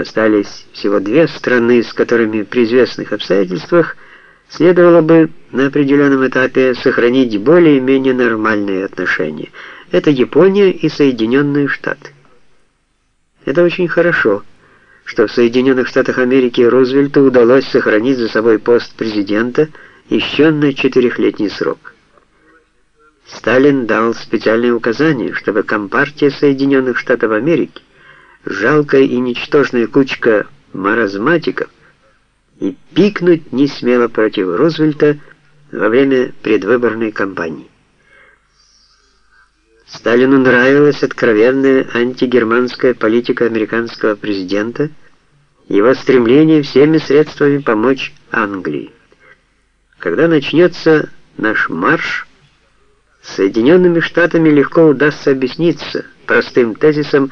Остались всего две страны, с которыми при известных обстоятельствах следовало бы на определенном этапе сохранить более-менее нормальные отношения. Это Япония и Соединенные Штаты. Это очень хорошо, что в Соединенных Штатах Америки Рузвельту удалось сохранить за собой пост президента еще на четырехлетний срок. Сталин дал специальные указания, чтобы Компартия Соединенных Штатов Америки жалкая и ничтожная кучка маразматиков и пикнуть не смела против Рузвельта во время предвыборной кампании. Сталину нравилась откровенная антигерманская политика американского президента, его стремление всеми средствами помочь Англии. Когда начнется наш марш, Соединенными Штатами легко удастся объясниться простым тезисом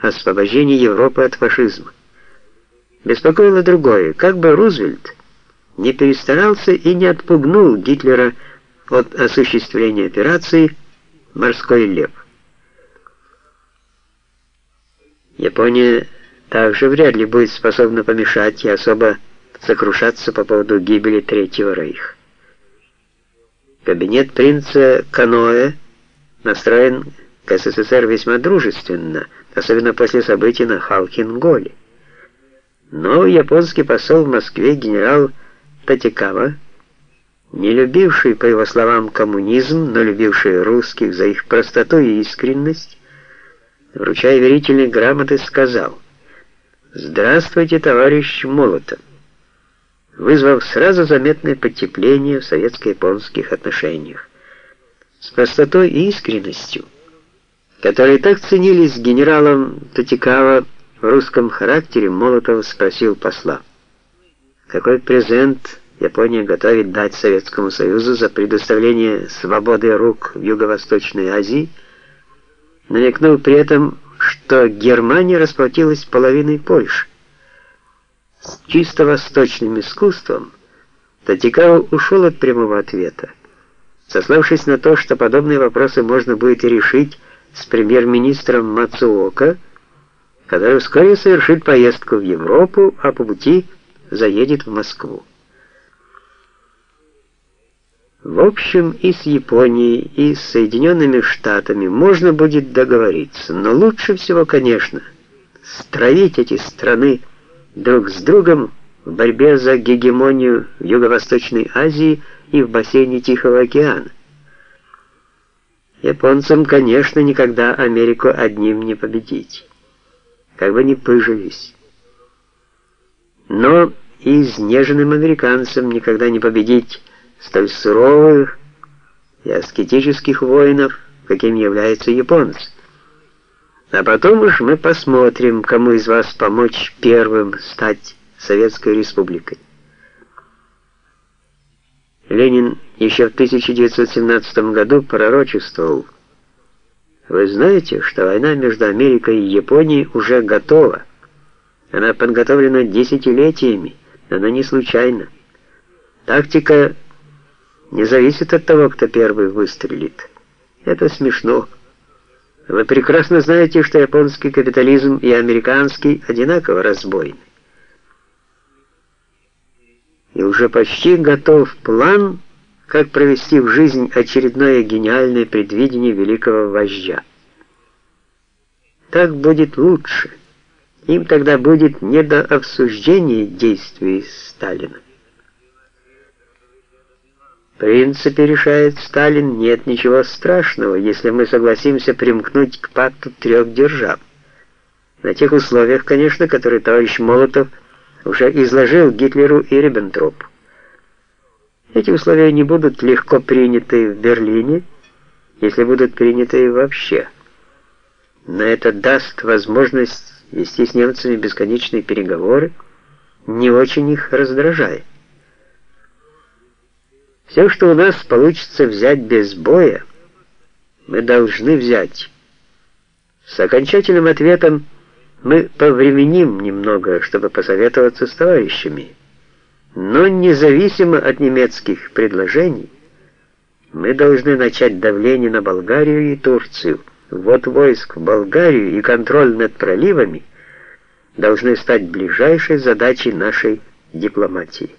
освобождения Европы от фашизма. Беспокоило другое, как бы Рузвельт не перестарался и не отпугнул Гитлера от осуществления операции «Морской лев». Япония также вряд ли будет способна помешать и особо сокрушаться по поводу гибели Третьего Рейха. Кабинет принца Каноэ настроен к СССР весьма дружественно – особенно после событий на Халкинголе. Но японский посол в Москве генерал Татикава, не любивший, по его словам, коммунизм, но любивший русских за их простоту и искренность, вручая верительные грамоты, сказал «Здравствуйте, товарищ Молотов», вызвав сразу заметное потепление в советско-японских отношениях. С простотой и искренностью – которые так ценились генералом Татикава в русском характере, Молотов спросил посла, какой презент Япония готовит дать Советскому Союзу за предоставление свободы рук в Юго-Восточной Азии, намекнул при этом, что Германия расплатилась половиной Польши. С чисто восточным искусством Татикава ушел от прямого ответа, сославшись на то, что подобные вопросы можно будет решить с премьер-министром Мацуока, который вскоре совершит поездку в Европу, а по пути заедет в Москву. В общем, и с Японией, и с Соединенными Штатами можно будет договориться, но лучше всего, конечно, стравить эти страны друг с другом в борьбе за гегемонию в Юго-Восточной Азии и в бассейне Тихого океана. Японцам, конечно, никогда Америку одним не победить. Как бы ни пыжились. Но и изнеженным американцам никогда не победить столь суровых и аскетических воинов, каким являются японцы. А потом уж мы посмотрим, кому из вас помочь первым стать Советской Республикой. Ленин еще в 1917 году пророчествовал, «Вы знаете, что война между Америкой и Японией уже готова. Она подготовлена десятилетиями, она не случайна. Тактика не зависит от того, кто первый выстрелит. Это смешно. Вы прекрасно знаете, что японский капитализм и американский одинаково разбойны и уже почти готов план, как провести в жизнь очередное гениальное предвидение великого вождя. Так будет лучше. Им тогда будет не до обсуждения действий Сталина. В принципе, решает Сталин, нет ничего страшного, если мы согласимся примкнуть к пакту трех держав. На тех условиях, конечно, которые товарищ Молотов уже изложил Гитлеру и Риббентропу. Эти условия не будут легко приняты в Берлине, если будут приняты вообще. Но это даст возможность вести с немцами бесконечные переговоры, не очень их раздражая. Все, что у нас получится взять без боя, мы должны взять. С окончательным ответом мы повременим немного, чтобы посоветоваться с товарищами. Но независимо от немецких предложений, мы должны начать давление на Болгарию и Турцию. Вот войск в Болгарию и контроль над проливами должны стать ближайшей задачей нашей дипломатии.